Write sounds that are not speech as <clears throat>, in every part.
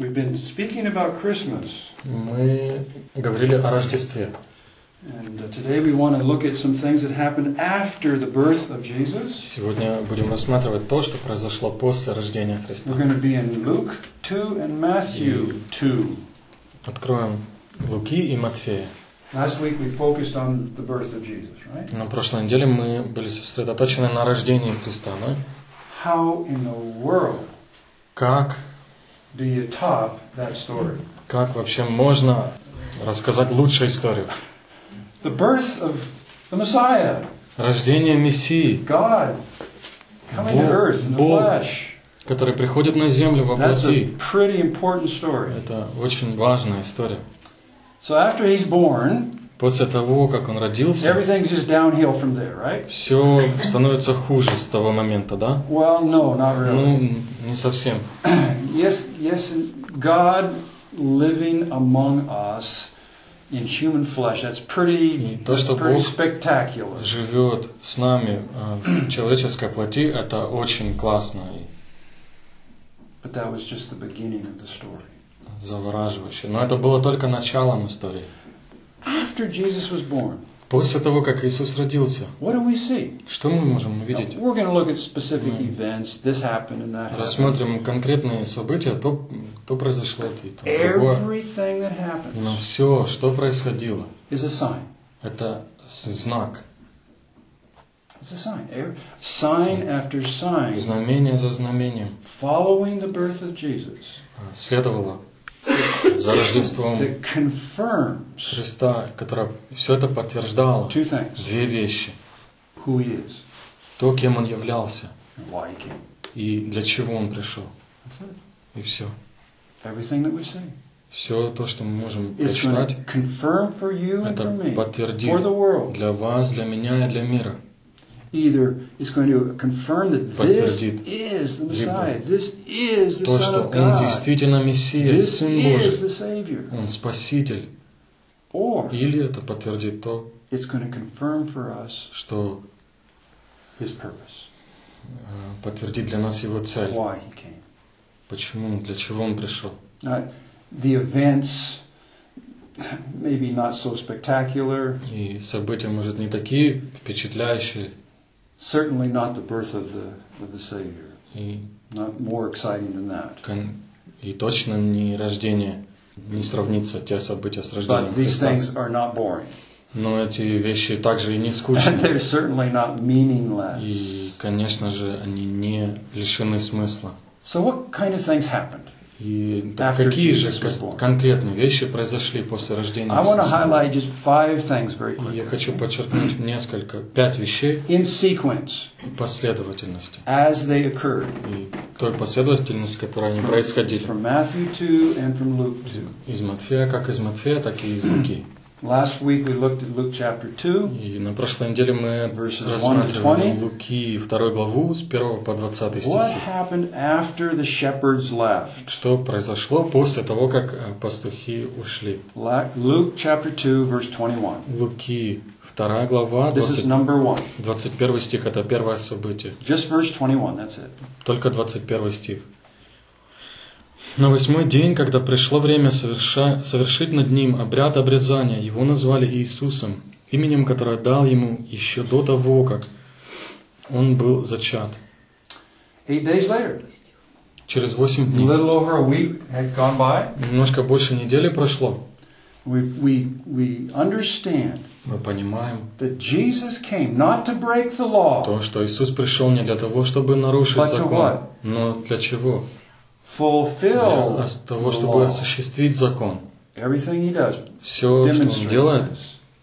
We've been speaking about Christmas, Мы говорили о Рождестве. and uh, today we want to look at some things that happened after the birth of Jesus. Сегодня будем рассматривать то, что произошло после рождения Христа. We're going to be in Luke 2 and Matthew 2. Откроем Луки и Матфея. Last week we focused on the birth of Jesus, right? На прошлой неделе мы были сосредоточены на рождении Христа. да? How in the world Как, do you top that story? как вообще можно рассказать лучшую историю? The birth of the Messiah, Рождение Мессии, God coming to Бог- earth in the Бог. flesh. который приходит на землю во That's a плоти. pretty important story. Это очень важная история. So after he's born, После того, как он родился, everything's just downhill from there, right? все становится хуже с того момента, да? Well, no, not really. Ну, не совсем. <clears throat> Yes, yes, God living among us in human flesh. That's pretty, И то, that's что pretty Бог spectacular. живет с нами э, в человеческой плоти, это очень классно But that was just the beginning of the story. завораживающе. Но это было только началом истории. After Jesus was born, После того, как Иисус родился, what do we see? что мы можем увидеть? we're going to look at specific Mm. events. This happened and that happened. Рассмотрим конкретные события, то, то произошло, и то другое. Everything that Но все, что происходило, is a sign. это знак. It's a sign. Every- Sign after sign, Знамение за знамением following the birth of Jesus, э, следовало <coughs> за Рождеством Христа, которое все это things: Две вещи. То, кем Он являлся, и для чего Он пришел. И все. Все то, что мы можем прочитать, это подтвердит для вас, для меня и для мира. Either it's going to confirm that this is the Messiah, this is the То, Son of Он God, действительно Мессия, this Сын is Божий, the Savior, Он Спаситель. or Или это подтвердит то, it's going to confirm for us что His purpose, э, подтвердит для нас Его цель. why He came. Почему, для чего Он пришел. Now, the events, maybe not so spectacular, И события, может, не такие впечатляющие, certainly not the birth of the, of the Savior, и, not more exciting than that. кон- и точно не рождение, не сравнится те события с рождением But these Христа. things are not boring. Но эти вещи также и не And скучны. <laughs> they're certainly not И, meaningless. конечно же, они не лишены смысла. So, what kind of things happened? И After какие же конкретные вещи произошли после рождения Иисуса? я хочу подчеркнуть несколько, пять вещей In sequence, последовательности. as they occurred, И той последовательности, которой они происходили. from Matthew 2 and from Luke 2. Из Матфея, как из Матфея, так и из Луки. Last week we looked at Luke chapter 2, И на прошлой неделе мы Verses 1 to рассматривали 20. Луки 2 главу с 1 по 20 What стихи. happened after the shepherds left? Что произошло после того, как э, пастухи ушли? La- Luke chapter 2, verse 21. Луки 2 глава, This is 20 number one. 21 стих, это первое событие. Just verse 21, that's it. Только 21 стих. На восьмой день, когда пришло время соверша- совершить над ним обряд обрезания, его назвали Иисусом, именем, которое дал ему еще до того, как он был зачат. Через восемь дней, немножко больше недели прошло, We, we, we understand мы понимаем that Jesus came not to break the law, то, что Иисус пришел не для того, чтобы нарушить закон, но для чего? Fulfill Для того, the чтобы law. осуществить закон. Everything he does Все, что он делает,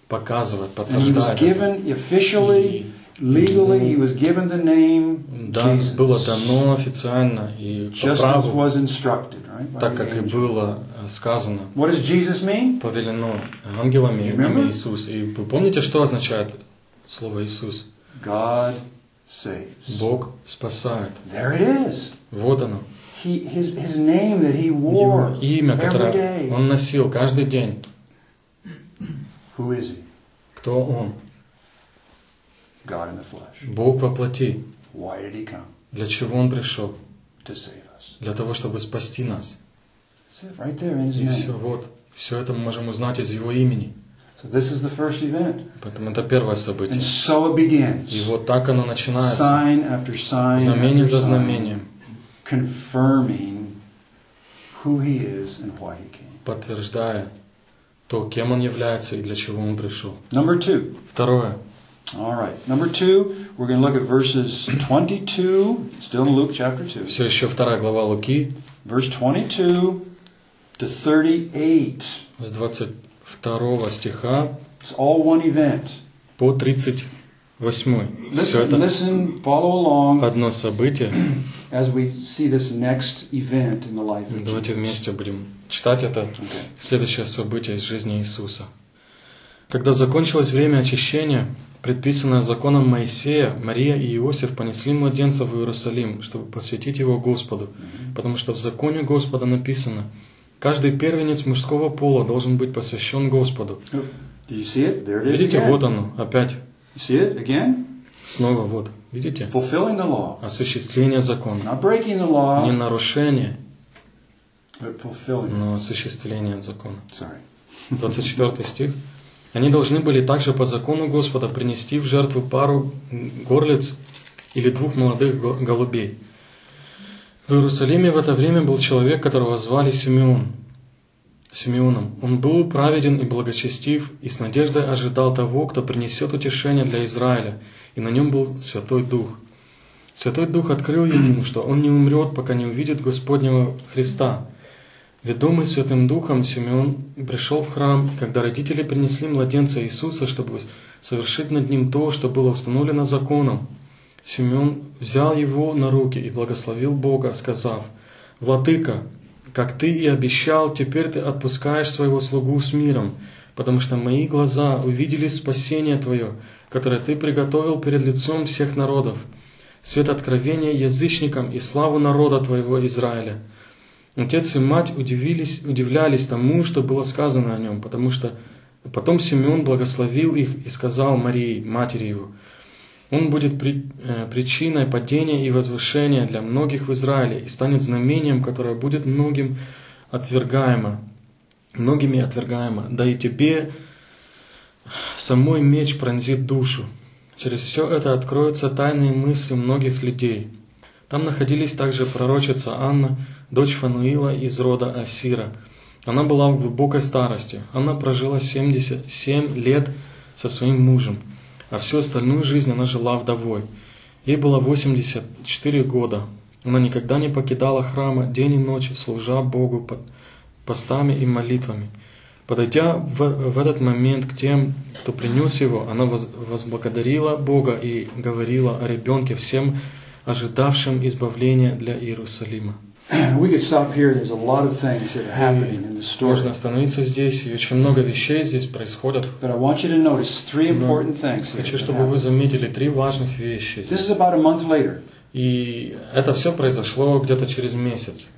показывает, And he was подтверждает. это. given officially, legally, he was given the name Да, Jesus. было дано официально и по праву, was instructed, right? так как и было э, сказано, What does Jesus mean? повелено ангелами имя Иисус. И вы помните, что означает слово Иисус? God saves. Бог спасает. There it is. Вот оно. He, his, his name that he wore Его имя, которое он носил каждый день. Who is he? Кто он? God in the flesh. Бог во плоти. Why did he come? Для чего он пришел? To save us. Для того, чтобы спасти нас. That's it, right there in his И все, вот. Все это мы можем узнать из его имени. So this is the first event. Поэтому это первое событие. And so it begins. И вот так оно начинается. Sign after sign Знамение after за sign, знамением, confirming who he is and why he came. подтверждая то, кем он является и для чего он пришел. Number two. Второе. All right. Number two, we're going to look at verses 22, still in Luke chapter 2, Все еще вторая глава Луки, verse 22 to 38. с 22 стиха It's all one event. по 38. Все Listen, это listen, follow along одно событие. <clears throat> as we see this next event in the life of Давайте вместе будем читать это Okay. следующее событие из жизни Иисуса. Когда закончилось время очищения, предписанное законом Моисея, Мария и Иосиф понесли младенца в Иерусалим, чтобы посвятить его Господу, потому что в законе Господа написано, каждый первенец мужского пола должен быть посвящен Господу. Is Видите, вот оно, опять, You see it again? снова вот, видите? Fulfilling the law. Осуществление закона. Not breaking the Не law, нарушение, but fulfilling. но осуществление закона. Sorry. <laughs> 24 стих. Они должны были также по закону Господа принести в жертву пару горлиц или двух молодых го- голубей. В Иерусалиме в это время был человек, которого звали Симеон. Симеоном. Он был праведен и благочестив, и с надеждой ожидал того, кто принесет утешение для Израиля, и на нем был Святой Дух. Святой Дух открыл ему, что он не умрет, пока не увидит Господнего Христа. Ведомый Святым Духом, Симеон пришел в храм, когда родители принесли младенца Иисуса, чтобы совершить над ним то, что было установлено законом, Симеон взял его на руки и благословил Бога, сказав, «Владыка, как ты и обещал, теперь ты отпускаешь своего слугу с миром, потому что мои глаза увидели спасение Твое, которое Ты приготовил перед лицом всех народов, свет откровения язычникам и славу народа Твоего Израиля». Отец и мать удивились, удивлялись тому, что было сказано о нем, потому что потом Симеон благословил их и сказал Марии, матери его, «Он будет при- э, причиной падения и возвышения для многих в Израиле и станет знамением, которое будет многим отвергаемо, многими отвергаемо. Да и тебе самой меч пронзит душу. Через все это откроются тайные мысли многих людей». Там находились также пророчица Анна, дочь Фануила из рода Асира. Она была в глубокой старости. Она прожила 77 лет со своим мужем, а всю остальную жизнь она жила вдовой. Ей было 84 года. Она никогда не покидала храма день и ночь, служа Богу под постами и молитвами. Подойдя в, в этот момент к тем, кто принес его, она воз- возблагодарила Бога и говорила о ребенке всем ожидавшим избавления для Иерусалима. <clears throat> We could stop here. There's a lot of things that are happening in this story. Можно остановиться здесь, и очень много вещей здесь происходят. But I want you to notice three important things here. Хочу, that чтобы вы happen. заметили три важных вещи This здесь. is about a month later. И это все произошло где-то через месяц.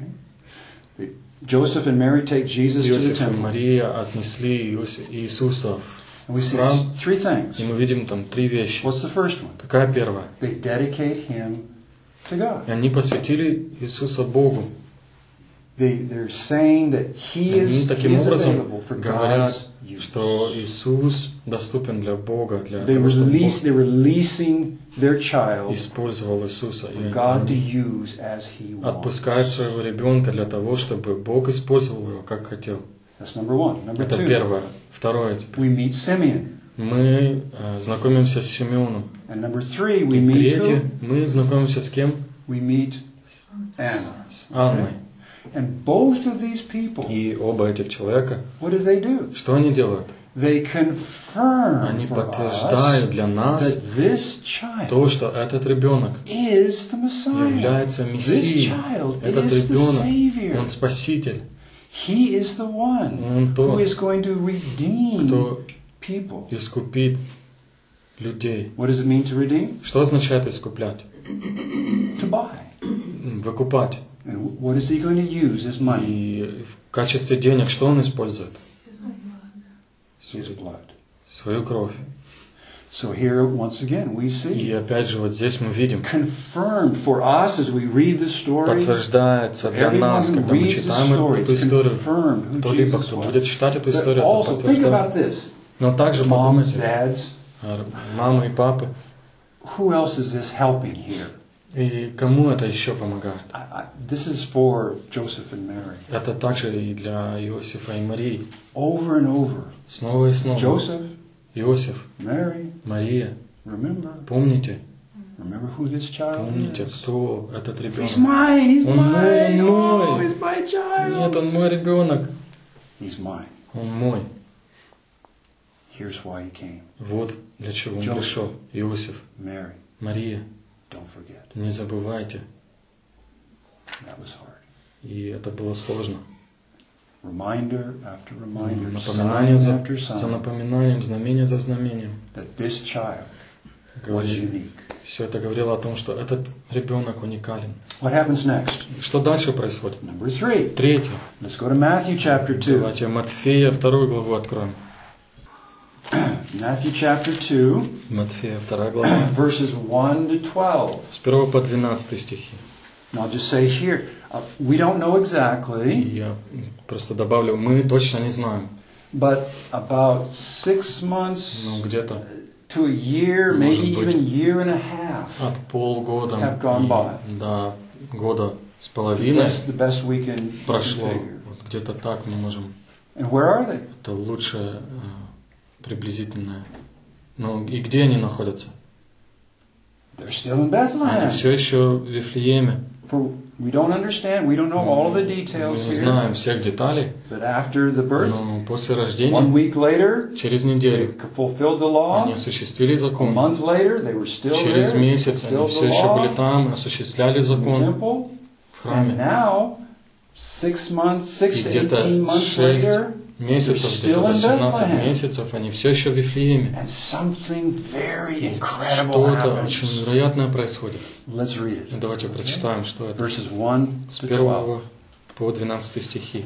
Joseph and Mary take Jesus to the Иосиф и temple. Мария отнесли Иоси- Иисуса, And we see Храм. three things. и мы видим там три вещи. What's the first one? Какая первая? They dedicate him to God. Они посвятили Иисуса Богу. They, they're saying that he Они he таким is образом available for God's говорят, use. что Иисус доступен для Бога, для They того, чтобы release, Бог they're releasing their child использовал Иисуса. for И God to они use as he wants. отпускают своего ребенка для того, чтобы Бог использовал его, как хотел. That's number one. Number Это two, первое. Второе. теперь. we meet Simeon. Мы э, знакомимся с Симеоном. And number three, we И meet третье, who? мы знакомимся с кем? We meet Anna. С Анной. And both of these people, И оба этих человека, what do they do? что они делают? They confirm Они подтверждают для нас that this child то, что этот ребенок is the Messiah. является Мессией. Этот ребенок, он Спаситель. He is the one Он who тот, is going to redeem кто people. искупит людей. What does it mean to redeem? Что означает искуплять? To buy. Выкупать. And what is he going to use his money? И в качестве денег что он использует? His blood. Свою кровь. So here, once again, we И see опять же, вот здесь мы видим, confirmed for us as we read the story. подтверждается для нас, когда мы читаем эту историю, кто-либо, кто будет читать эту историю, это подтверждает. Но также подумайте, dads, мамы и папы, who else is this helping here? и кому это еще помогает? This is for Joseph and Mary. Это также и для Иосифа и Марии. Over and over. Снова и снова. Joseph, Иосиф, Mary, Мария, remember. помните, Remember who this child помните, is. кто этот He's ребенок? mine, he's Он мой, он Oh, мой. he's my child. Нет, он мой ребенок. He's mine. Он мой. Here's why he came. Вот для чего он Джозеф. пришел. Иосиф, Mary, Мария, don't forget. не забывайте. That was hard. И это было сложно. Reminder after reminder, Напоминание sign за, after за sign, напоминанием, знамение за знамением. that this child was Говорили, unique. все это говорило о том, что этот ребенок уникален. What happens next? Что дальше происходит? Number three. Третье. Let's go to Matthew chapter 2. Давайте Матфея вторую главу откроем. <clears throat> Matthew chapter 2, Матфея вторая глава. <clears throat> verses 1 to 12. С 1 по 12 стихи. And I'll just say here, uh, we don't know И exactly, я просто добавлю, мы точно не знаем. but about six months Ну, где-то to a year, Может maybe быть. even year and a half. от полгода Have gone by. и до года с The половиной best, the best we can, we can прошло. figure. Вот где-то так мы можем. And where are they? Это лучшее э, приблизительное. Ну и где они находятся? They're still in Они Bethlehem. все еще в Вифлееме. For we don't understand, we don't know all the Мы details не here. знаем всех деталей, But after the birth, но после one рождения, week later, через they неделю, fulfilled the law. они осуществили A закон. month later, they were still Через there, месяц они все еще были там, осуществляли закон temple. в And храме. now, six months, six to где-то 18 months later, Месяцев, где-то in 18 Bethlehem. месяцев, они все еще в Вифлееме. Что-то очень невероятное происходит. Давайте прочитаем, что это. Verses 1 С to 1 12. по 12 стихи.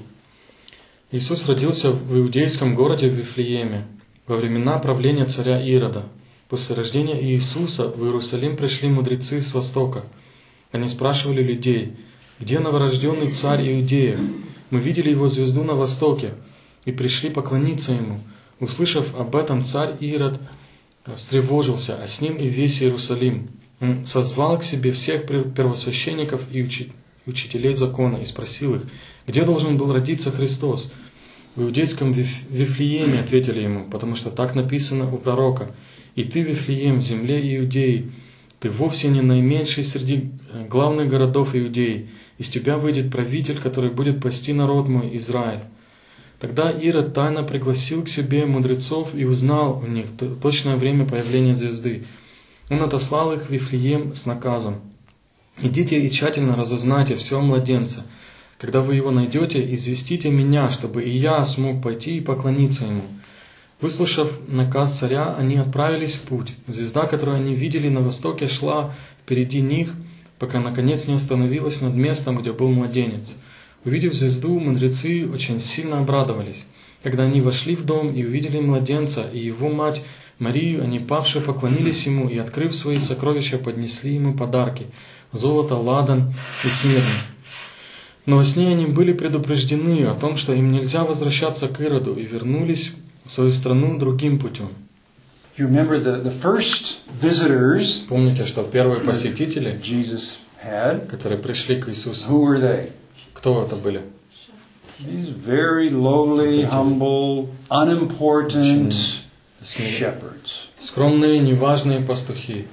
Иисус родился в иудейском городе Вифлееме во времена правления царя Ирода. После рождения Иисуса в Иерусалим пришли мудрецы с востока. Они спрашивали людей, где новорожденный царь Иудеев? Мы видели его звезду на востоке и пришли поклониться ему. Услышав об этом, царь Ирод встревожился, а с ним и весь Иерусалим. Он созвал к себе всех пер- первосвященников и учи- учителей закона и спросил их, где должен был родиться Христос. В иудейском Виф- Вифлееме ответили ему, потому что так написано у пророка. И ты, Вифлеем, земле Иудеи, ты вовсе не наименьший среди э, главных городов Иудеи. Из тебя выйдет правитель, который будет пасти народ мой, Израиль. Тогда Ирод тайно пригласил к себе мудрецов и узнал у них точное время появления звезды. Он отослал их в Вифлеем с наказом. «Идите и тщательно разузнайте все о младенце. Когда вы его найдете, известите меня, чтобы и я смог пойти и поклониться ему». Выслушав наказ царя, они отправились в путь. Звезда, которую они видели на востоке, шла впереди них, пока наконец не остановилась над местом, где был младенец. Увидев звезду, мудрецы очень сильно обрадовались. Когда они вошли в дом и увидели младенца и его мать Марию, они павшие поклонились ему и, открыв свои сокровища, поднесли ему подарки – золото, ладан и смирно. Но во сне они были предупреждены о том, что им нельзя возвращаться к Ироду, и вернулись в свою страну другим путем. You remember the, the first visitors Помните, что первые посетители, Jesus had, которые пришли к Иисусу, who were they? Кто это были? These very lowly, humble, unimportant shepherds. Скромные, неважные пастухи.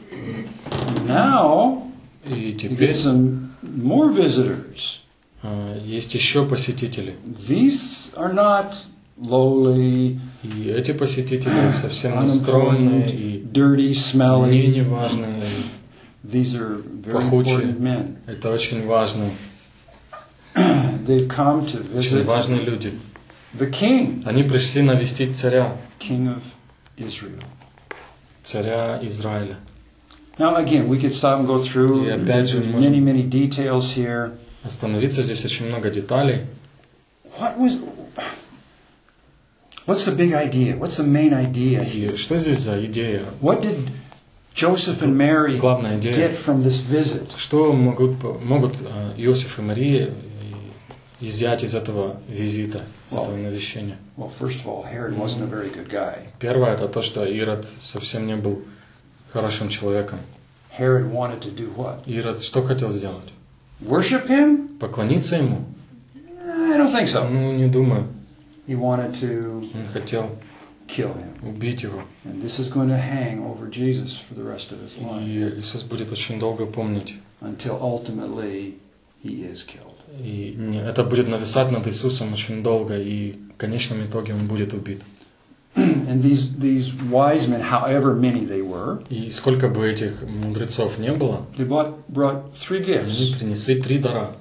Now, И теперь some more visitors. а, есть еще посетители. These are not lowly, И эти посетители совсем не скромные и dirty, не smelly. неважные. These are very Пахучие. important men. Это очень важные, They've <clears throat> come to очень visit важные люди. the king, Они пришли навестить царя, king of Israel. царя Израиля. Now, again, we could stop and go through. И опять же, There's можем- many, many details here. Остановиться здесь очень много деталей. What was What's the big idea? What's the main idea here? И что здесь за идея? What did Joseph and Mary Главная идея. get from this visit? Что могут, могут э, Иосиф и Мария изъять из этого визита, из Wow. этого навещения? Well, first of all, Herod wasn't a very good guy. Первое это то, что Ирод совсем не был хорошим человеком. Herod wanted to do what? Ирод что хотел сделать? Worship him? Поклониться ему? I don't think so. Ну, не думаю. He wanted to Он хотел kill him. убить его. And this is going to hang over Jesus for the rest of his life И Иисус будет очень долго помнить. until ultimately he is killed. И это будет нависать над Иисусом очень долго, и в конечном итоге он будет убит. And these, these wise men, however many they were, И сколько бы этих мудрецов не было, they brought, brought three они gifts. принесли три дара.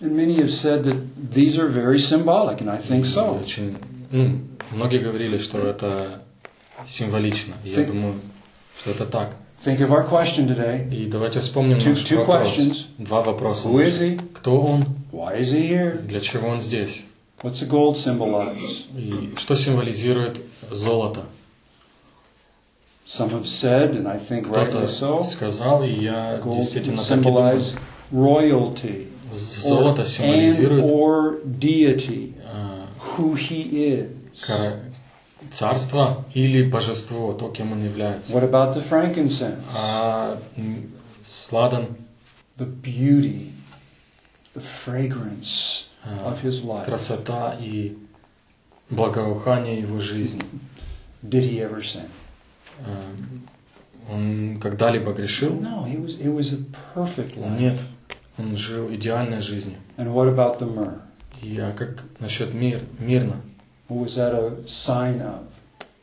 And many have said that these are very symbolic, and I think so. Очень, ну, многие говорили, что это символично. И Я думаю, что это так. Think of our question today. И давайте вспомним Two- наш two вопрос. questions. Два вопроса. Who is he? Кто он? Why is he here? Для чего он здесь? What's the gold symbolize? И что символизирует золото? Some have said, and I think rightly so, сказал, и я gold действительно так и думаю. symbolize royalty З- or, Золото and символизирует or deity, э, who he is. Царство или божество, то, кем он является. What about the frankincense? А сладан The beauty, the fragrance э, of his life. красота и благоухание его жизни. <laughs> Did he ever sin? Э, Он когда-либо грешил? No, he was, it was a perfect life. Нет. Он жил идеальной жизнью. And what about the myrrh? И а как насчет мир, мирно? Was that a sign of?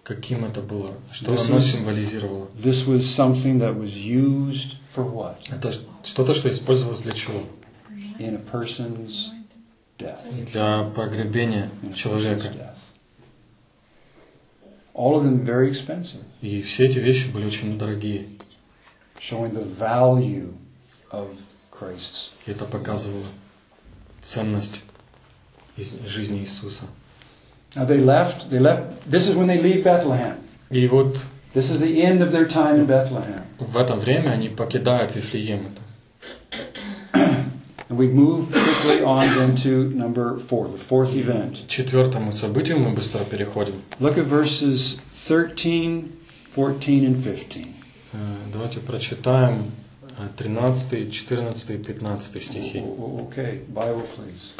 Каким это было? Что This оно символизировало? This was something that was used for what? Это что-то, что использовалось для чего? In a person's death. Для погребения человека. All of them very expensive, И все эти вещи были очень дорогие. showing the value of Christ's. И это показывало ценность из- жизни Иисуса. Now they left. They left. This is when they leave Bethlehem. И вот This is the end of their time in Bethlehem. в это время они покидают Вифлеем. And we move quickly on then to number four, the fourth event. К четвертому событию мы быстро переходим. Look at verses 13, 14, and 15. Э, Давайте прочитаем э, 13, 14 и 15 стихи. O- o- Okay, Bible, please.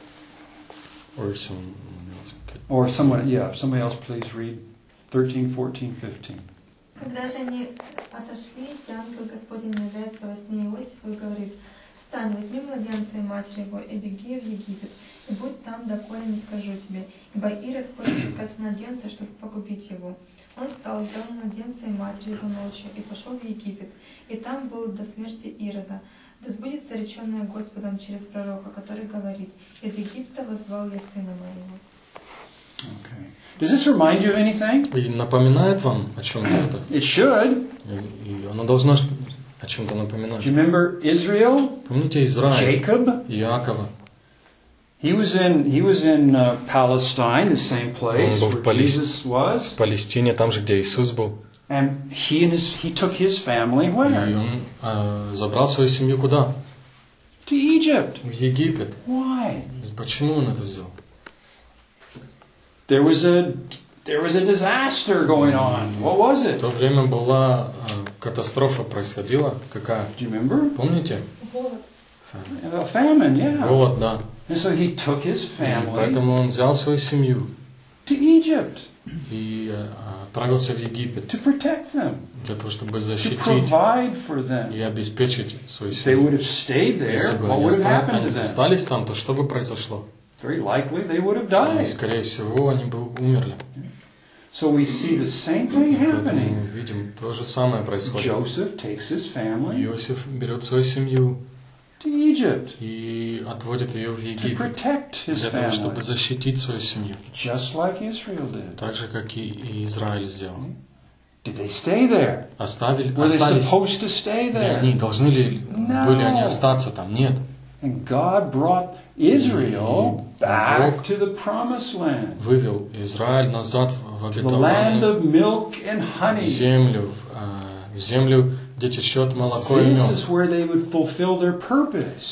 Or some else could- Or someone, yeah, somebody else, please read 13, 14, 15. Когда же они отошлись, и ангел Господень является во сне и говорит, «Встань, возьми младенца и матерь его, и беги в Египет, и будь там, доколе не скажу тебе, ибо Ирод хочет искать младенца, чтобы погубить его». Он встал, взял младенца и матерь его ночью, и пошел в Египет, и там был до смерти Ирода. Да сбудется реченное Господом через пророка, который говорит, «Из Египта воззвал я сына моего». Okay. Does this remind you of anything? И напоминает вам о чем-то это? <clears throat> It should. И и оно должно ж- о чем-то Do напоминать. you remember Israel? Помните Израиль, Jacob? Иакова? He was in he was in uh, Palestine, the same place Он был в where Палес- Jesus В was, Палестине, там же, где Иисус был. and he and his he took his family И where? он э, забрал свою семью куда? To Egypt. В Египет. Why? Почему он это сделал? There was a there was a disaster going on. What was В it? то время была э, катастрофа происходила. Какая? Do you remember? Помните? Голод. A famine, yeah. Голод, да. And so he took his family поэтому он взял свою семью to Egypt и э, отправился в Египет to protect them, для того, чтобы to защитить provide for them. и обеспечить свою If they семью. would have stayed there, Если бы what они, would have оста- happened они to them? остались там, то что бы произошло? Very likely they would have И, died. скорее всего, они бы умерли. So we see the same thing happening. мы видим, то же самое происходит. Joseph takes his family Иосиф берет свою семью to Egypt и отводит ее в to Египет protect his для того, чтобы family, защитить свою семью. just like Israel did. Так же, как и и Израиль сделал. Did they stay there? Оставили, Were they остались supposed to stay ли они, there? должны ли No. были они остаться там? Нет. And God brought Israel И back Бог to the promised land, вывел Израиль назад в обетованную землю, в, в землю, где течет молоко и мед.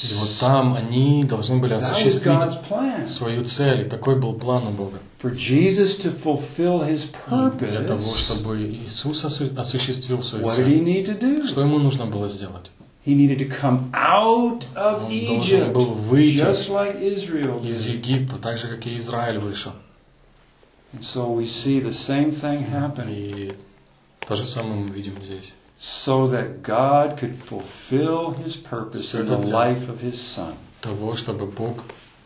И вот там они должны были осуществить свою цель. И такой был план у Бога. For Jesus to fulfill his И для того, чтобы Иисус осу- осуществил свою цель, что ему нужно было сделать? He needed to come out of Он должен Egypt, был выйти just like Israel из. Египта, так же, как и Израиль вышел. And so we see the same thing happening, И то же самое мы видим здесь. so that God could fulfill his purpose in the life of his Son. Того, чтобы Бог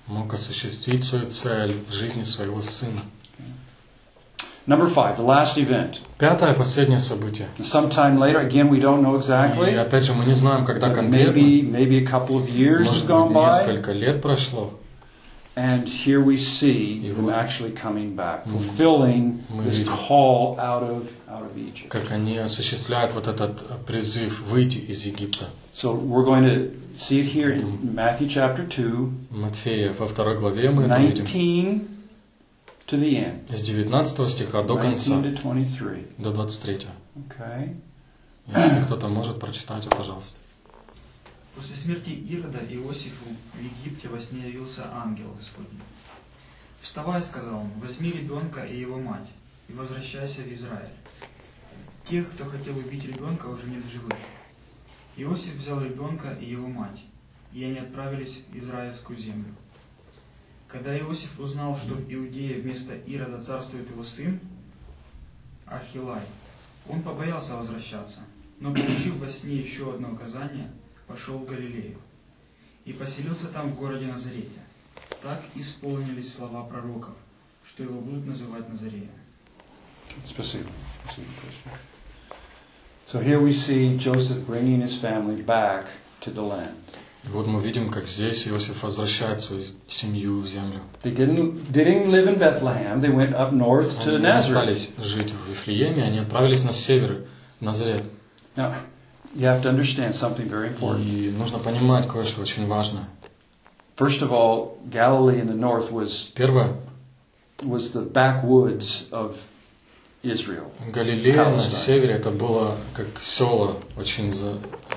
мог осуществить свою цель в жизни своего Сына. Number five, the last event. Пятое, последнее событие. Sometime later, again, we don't know И exactly. опять же, мы не знаем, когда but конкретно. Maybe, maybe a couple of years have Может gone быть, by. несколько лет прошло. And here we see И them вот actually coming back, мы- fulfilling мы this видим. call out of, out of Egypt. как они осуществляют вот этот э, призыв выйти из Египта. So we're going to see it here in Matthew chapter 2, Матфея во второй главе мы это видим. 19 to the end. С 19 стиха до конца, 19 to 23. до 23. Okay? Если кто-то может, прочитайте, пожалуйста. После смерти Ирода Иосифу в Египте во сне явился ангел Господний. «Вставай, — сказал он, — возьми ребенка и его мать, и возвращайся в Израиль. Тех, кто хотел убить ребенка, уже нет в живых». Иосиф взял ребенка и его мать, и они отправились в Израильскую землю. Когда Иосиф узнал, что в Иудее вместо Ирода царствует его сын, Архилай, он побоялся возвращаться, но, получив во сне еще одно указание, пошел в Галилею и поселился там в городе Назарете. Так исполнились слова пророков, что его будут называть Назареем. Спасибо. Спасибо. So here we see Joseph bringing his family back to the land. И вот мы видим, как здесь Иосиф возвращает свою семью в землю. They didn't, didn't live in Bethlehem. They went up north to Они остались жить в Вифлееме, они отправились на север, в Назарет. Now, you have to understand something very important. И нужно понимать кое-что очень важное. First of all, Galilee in the north was, Первое, was the backwoods of Israel. Галилея на севере это было как села, очень за, э,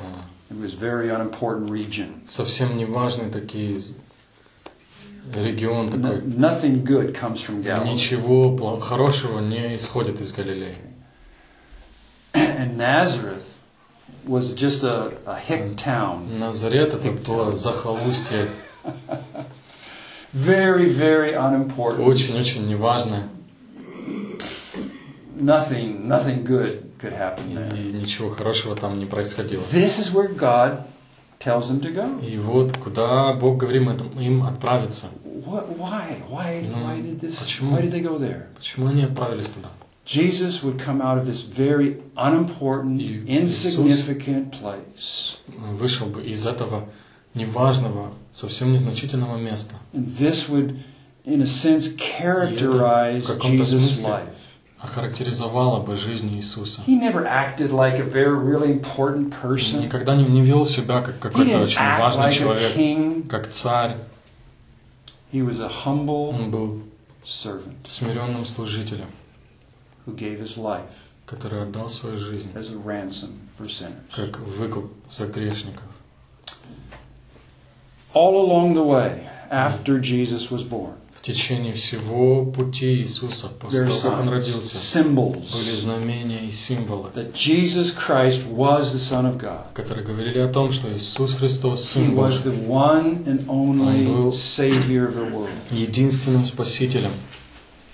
It was a very unimportant region. совсем неважный такие з- регион No- такой. nothing good comes from Galilee. Ничего пла- хорошего не исходит из Галилеи. <clears throat> And Nazareth was just a, a hick town. Назарет это было захолустье, <laughs> Very, very unimportant. очень-очень неважное, Nothing, nothing good could happen there. и ничего хорошего там не происходило. This is where God tells them to go. И вот куда Бог говорит им- отправиться. What, why? Why, Ну, why did this? почему? Why did they go there? Почему они отправились туда? Jesus would come out of this very unimportant, insignificant place. Вышел бы из этого неважного, совсем незначительного места. And this would, in a sense, characterize Jesus' life. Охарактеризовала бы жизнь Иисуса. He never acted like a very, really important person. Никогда не, вел себя как He какой-то очень важный like человек, как царь. He was a humble Он был servant смиренным служителем, who gave his life который отдал свою жизнь as a ransom for sinners. как выкуп за грешников. All along the way, after Jesus was born, течение всего пути Иисуса, после того, как Он родился, symbols были знамения и символы, that Jesus Christ was the Son of God. которые говорили о том, что Иисус Христос He Сын was Божий, the one and only Он был Savior of the world. единственным Спасителем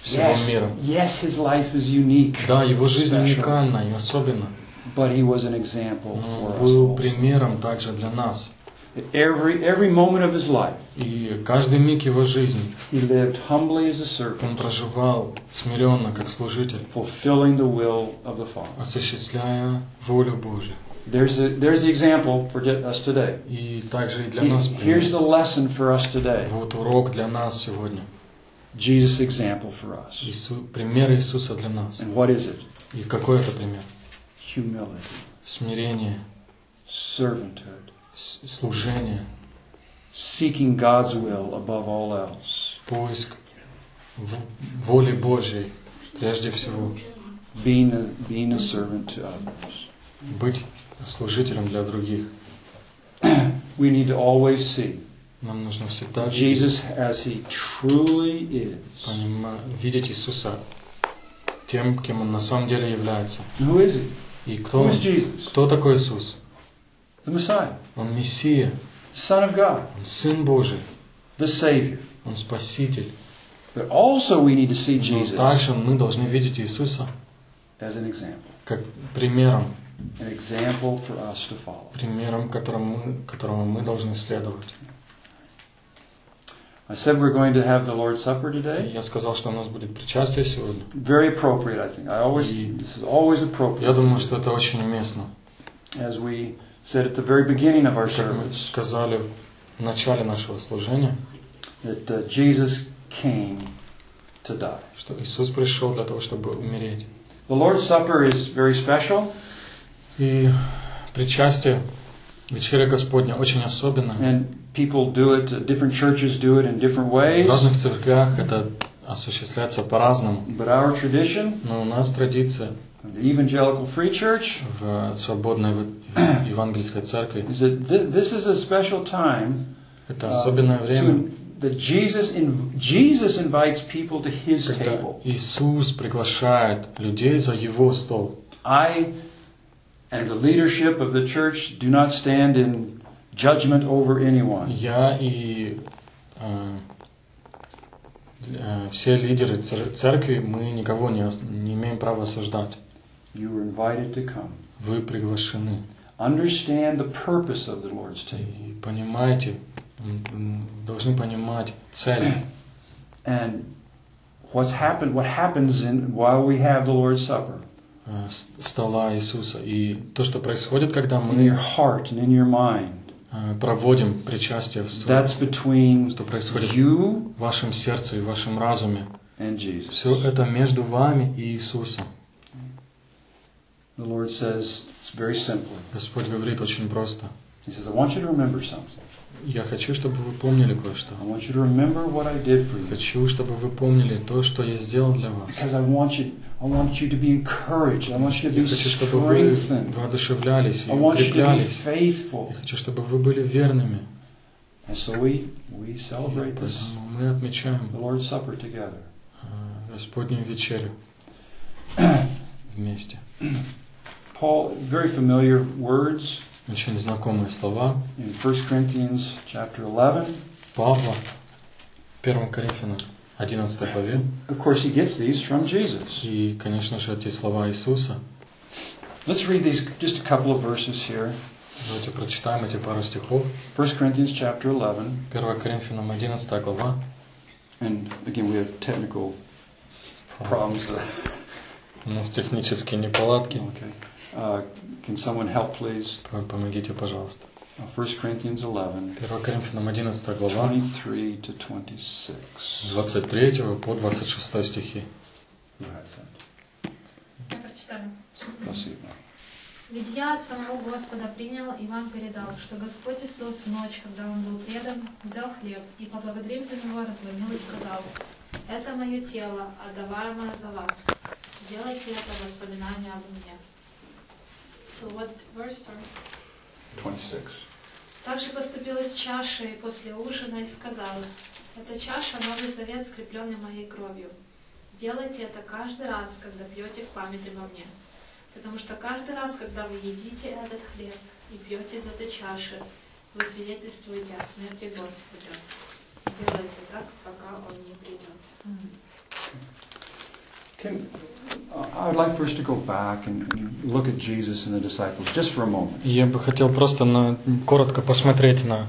всего Yes, мира. yes, his life is unique, Да, его жизнь Special. уникальна и особенна, but he was an example но for us был примером также для нас. Every, every moment of his life, И каждый миг его жизни he lived humbly as a servant, он проживал смиренно, как служитель, fulfilling the will of the Father. осуществляя волю Божью. There's, a, there's the example for us today. И также и для нас Here's the lesson for us today. Вот урок для нас сегодня. Jesus' example for us. Иису- пример Иисуса для нас. And what is it? И какой это пример? Humility, Смирение, servanthood, служение, seeking God's will above all else. поиск воли Божьей прежде всего, being a, being a servant to others. быть служителем для других. <clears throat> We need to always see Нам нужно всегда Jesus as he truly is. понима- видеть Иисуса тем, кем Он на самом деле является. Who is he? И кто, Who is Jesus? кто такой Иисус? The Messiah, Он Мессия, Son of God, Он Сын Божий, the Savior. Он Спаситель. But also we need to see Но Jesus также мы должны видеть Иисуса as an example, как примером, an example for us to follow. примером, которому которому мы должны следовать. I said we're going to have the Lord's Supper today. Я сказал, что у нас будет причастие сегодня. Very appropriate, I think. I always this is always appropriate. Я думаю, что это очень уместно. As we said at the very beginning of our service, сказали в начале нашего служения, that uh, Jesus came to die. что Иисус пришел для того, чтобы умереть. The Lord's Supper is very special, И причастие, вечеря Господня очень особенно. and people do it. uh, Different churches do it in different ways. В разных церквях это осуществляется по-разному. But our tradition, Но у нас традиция the Evangelical Free Church, в свободной в- евангельской церкви is that this, this is a special time это uh, особенное время, to, that Jesus in, Jesus invites people to His когда table. Иисус приглашает людей за Его стол. I and the leadership of the church do not stand in judgment over anyone. Я и э, э, все лидеры цер- церкви, мы никого не, ос- не имеем права осуждать. You were invited to come. Вы приглашены. Understand the purpose of the Lord's table. Понимаете, должны понимать цель. <clears throat> And what's happened, what happens in, while we have the Lord's Supper э, стола Иисуса. И то, что происходит, когда in your мы heart and in your mind, э, проводим причастие в своем, that's between что происходит you в вашем сердце и в вашем разуме. and Jesus. Все это между вами и Иисусом. The Lord says, it's very simple. Господь говорит очень просто. He says, I want you to remember something. Я хочу, чтобы вы помнили кое-что. I want you to remember what I did for you. Хочу, чтобы вы помнили то, что я сделал для вас. Because I want you, I want you to be encouraged. I want you to Я be хочу, чтобы вы strengthened. воодушевлялись и I want you to be faithful. Я хочу, чтобы вы были верными. And so we, we celebrate this, мы отмечаем the Lord's Supper together. э, Господнюю вечерю вместе. Paul, very familiar words Очень знакомые слова in 1 Corinthians chapter 11. Павла, 1 Коринфянам, 11 главе. Of course, he gets these from Jesus. И, конечно же, эти слова Иисуса. Let's read these, just a couple of verses here. Давайте прочитаем эти пару стихов. 1 Corinthians chapter 11. 1 Коринфянам, 11 глава. And again, we have technical problems. У нас технические неполадки. Okay. Uh, can someone help, please? Помогите, пожалуйста. Uh, 1 Corinthians 11, 1 Коринфянам, 11 глава, 23 to 26. с 23 по 26 стихи. Я прочитаю. Спасибо. Ведь я от самого Господа принял и вам передал, что Господь Иисус в ночь, когда Он был предан, взял хлеб и, поблагодарив за него, разломил и сказал, «Это мое тело, отдаваемое за вас. Делайте это воспоминание обо мне». So what verse, sorry? 26. Также поступил с чашей после ужина и сказал, «Это чаша – Новый Завет, скрепленный моей кровью. Делайте это каждый раз, когда пьете в память обо мне. Потому что каждый раз, когда вы едите этот хлеб и пьете из этой чаши, вы свидетельствуете о смерти Господа. Делайте так, пока Он не придет». Can, uh, I would like for us to go back and, look at Jesus and the disciples just for a moment. Я бы хотел просто на, коротко посмотреть на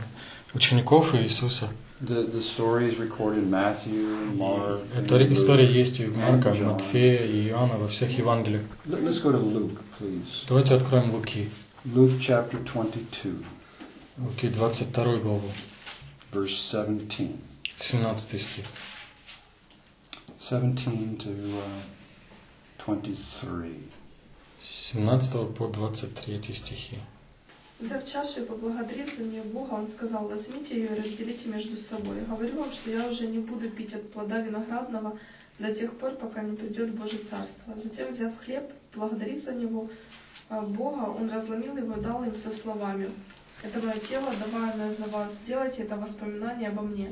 учеников Иисуса. The, the story is recorded in Matthew, Mark. and Эта история Luke. есть и в Марка, and в John. Матфея и Иоанна, во всех Евангелиях. Let- Let's go to Luke, please. Давайте откроем Луки. Luke chapter 22, Луки 22 главу, verse 17. 17 стих. 17 to uh, 23. С 17 по 23 стихи. И поблагодарив за нее Бога, он сказал, возьмите ее и разделите между собой. Говорю вам, что я уже не буду пить от плода виноградного до тех пор, пока не придет Божье Царство. Затем, взяв хлеб, благодарив за него а, Бога, он разломил его и дал им со словами. Это мое тело, даваемое за вас. Делайте это воспоминание обо мне.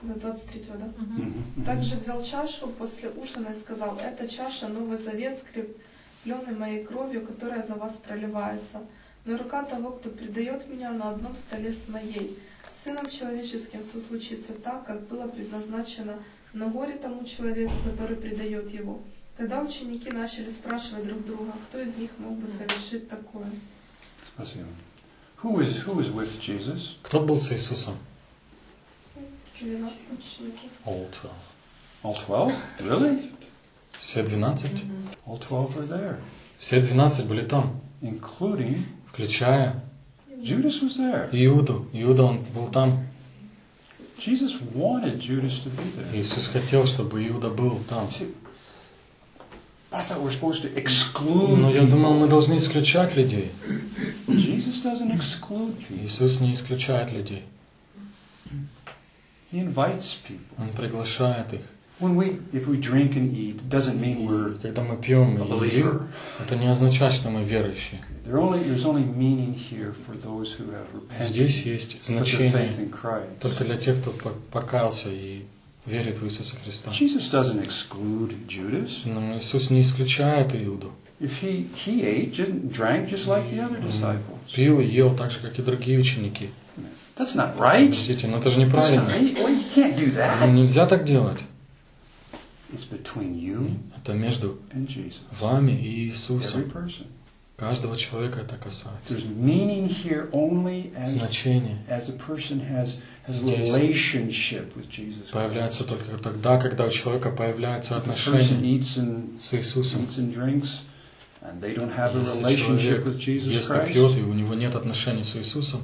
До 23 да? Mhm. Также взял чашу после ужина и сказал, это чаша Новый Завет, скрепленный моей кровью, которая за вас проливается. Но рука того, кто предает меня на одном столе с моей. С Сыном Человеческим все случится так, как было предназначено на горе тому человеку, который предает его. Тогда ученики начали спрашивать друг друга, кто из них мог бы совершить такое. Спасибо. Who is, who is with Jesus? Кто был с Иисусом? 12 ученики. All twelve. All 12? Really? Все двенадцать? All 12 are there, Все двенадцать были там, including включая Judas was there. Иуду. Иуда, он был там. Jesus wanted Judas to be there. Иисус хотел, чтобы Иуда был там. See, I thought we're supposed to exclude Но я думал, мы people. должны исключать людей. Jesus doesn't exclude people. Иисус не исключает людей. He invites people. Он приглашает их. When we, if we drink and eat, it doesn't mean we're И когда мы пьем a и едим, believer. это не означает, что мы верующие. There only, there's only meaning here for those who have Здесь repented, есть значение только для тех, кто по- покаялся и верит в Иисуса Христа. Jesus doesn't exclude Judas. Но Иисус не исключает Иуду. If he, he ate and drank just like the other disciples. пил и ел так же, как и другие ученики. That's not right. Подождите, но это же неправильно. right. Well, you can't do Ну, that. Нельзя так делать. It's between you Это между and Jesus. вами и Every Иисусом. person. Каждого человека это касается. There's meaning here only as, Значение as a person has, has a Здесь relationship with Jesus. Christ. появляется только тогда, когда у человека появляется отношение с Иисусом. eats and drinks, and they don't have a Если relationship человек with Jesus пьет, и у него нет отношений с Иисусом,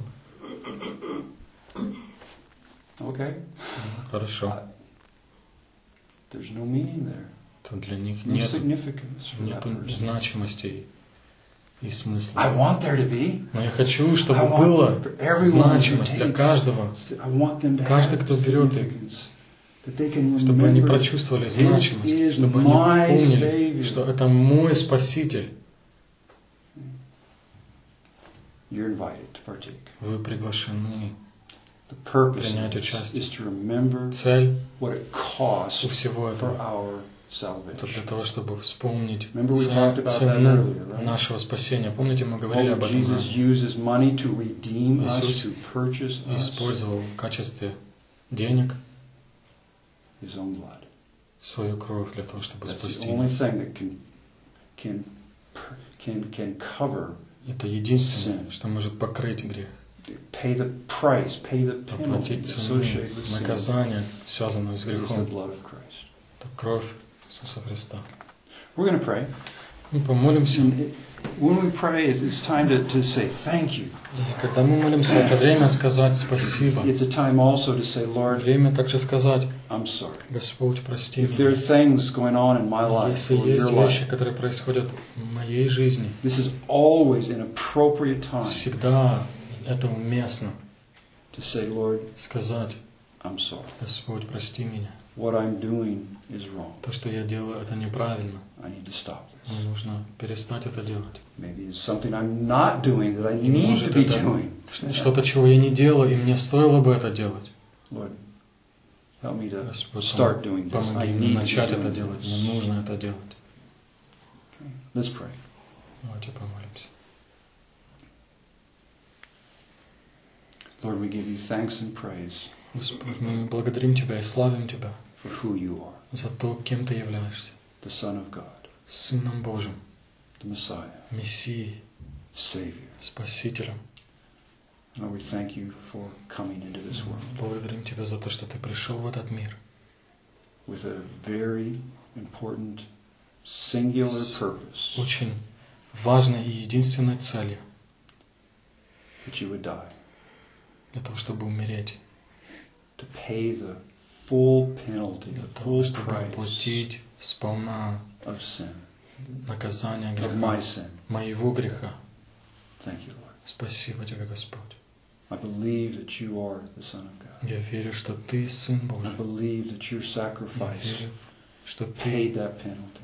okay, хорошо, there's no meaning there, то для них no нет, нет person. И I смысла. want there to be. Но я хочу, чтобы было значимость для каждого, Каждый, кто берет их, чтобы они прочувствовали значимость, чтобы они помнили, что это мой Спаситель. Вы приглашены принять участие. Цель у всего этого это для того, чтобы вспомнить цену нашего спасения. Помните, мы говорили Oh, об этом? Redeem us, Иисус Использовал в качестве денег свою кровь для того, чтобы спасти нас. Это единственное, что может покрыть грех, оплатить цену, наказание, связанное с грехом. Это кровь Иисуса Христа. We're going to pray. Мы помолимся. And it- when we pray, it's, it's time to, to say thank you. И когда мы молимся, это время сказать спасибо. It's a time also to say, Lord, Время также сказать, I'm sorry. Господь, прости If there are меня. things going on in my life Если or есть your вещи, life, которые происходят в моей жизни, this is always an appropriate time всегда это уместно to say, Lord, сказать, I'm sorry. Господь, прости меня. What I'm doing is wrong. То, что я делаю, это неправильно. I need to stop this. Мне нужно перестать это делать. Maybe it's something I'm not doing that I need to может be это doing. что-то, чего я не делаю, и мне стоило бы это делать. Lord, help me to start doing this. I помоги мне need to be начать это делать. Мне нужно это делать. Let's pray. Давайте помолимся. Lord, we give you thanks and praise Господь, мы благодарим Тебя и славим Тебя for who you are, за то, кем Ты являешься. the Son of God, Сыном Божьим, the Messiah, Мессией, Savior. Спасителем. Lord, we thank you for coming into this world Благодарим Тебя за то, что Ты пришел в этот мир with a very important singular purpose очень важной и единственной целью that you would die, для того, чтобы умереть, to pay the full penalty, для того, full чтобы price оплатить сполна of sin, наказание of греха, my sin. моего греха. Thank you, Lord. Спасибо Тебе, Господь. I believe that you are the Son of God. Я верю, что Ты Сын I Божий. believe that your Я sacrifice верю, что Ты paid that penalty.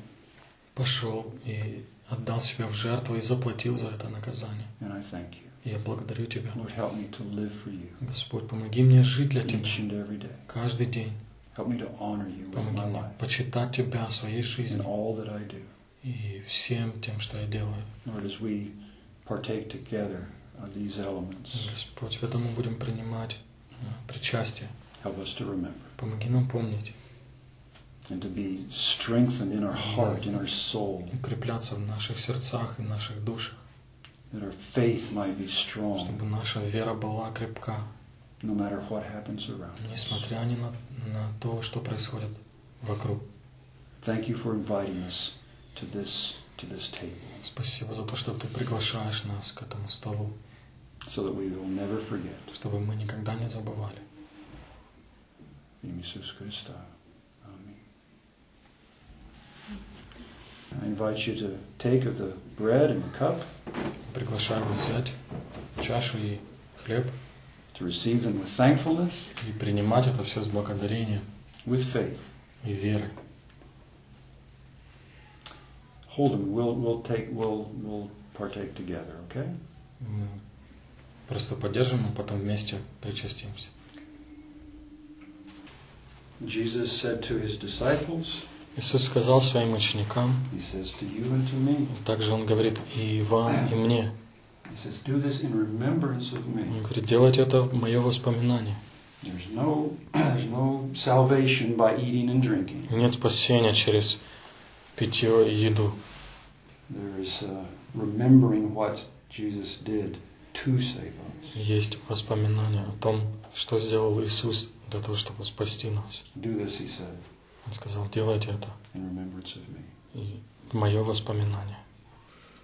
пошел и отдал себя в жертву и заплатил за это наказание. And I thank you. Я благодарю Тебя. Lord, help me to live for you. Господь, помоги мне жить для Тебя. каждый день. Помоги мне почитать Тебя в своей do. и всем тем, что я делаю. Lord, as we partake together of these elements, Господь, когда мы будем принимать э, причастие, помоги нам помнить. And to be strengthened in our heart, in our soul, укрепляться в наших сердцах и наших душах, that our faith might be strong чтобы наша вера была крепка, no matter what happens around us. несмотря ни на, на то, что происходит вокруг. Thank you for inviting us to this to this table Спасибо за то, что Ты приглашаешь нас к этому столу, so that we will never forget. чтобы мы никогда не забывали. В имя Иисуса Христа. Аминь. I invite you to take of the bread and the cup, Приглашаю вас взять чашу и хлеб to receive them with thankfulness, и принимать это все с благодарением with faith. и верой. Hold them. We'll we'll take we'll we'll partake together. Okay. Мы просто поддержим, а потом вместе причастимся. Jesus said to his disciples, Иисус сказал своим ученикам, также Он говорит и вам, и мне. Он говорит, делайте это в мое воспоминание. <clears throat> Нет спасения через питье и еду. Uh. Есть воспоминания о том, что сделал Иисус для того, чтобы спасти нас. Он сказал, делайте это и мое воспоминание.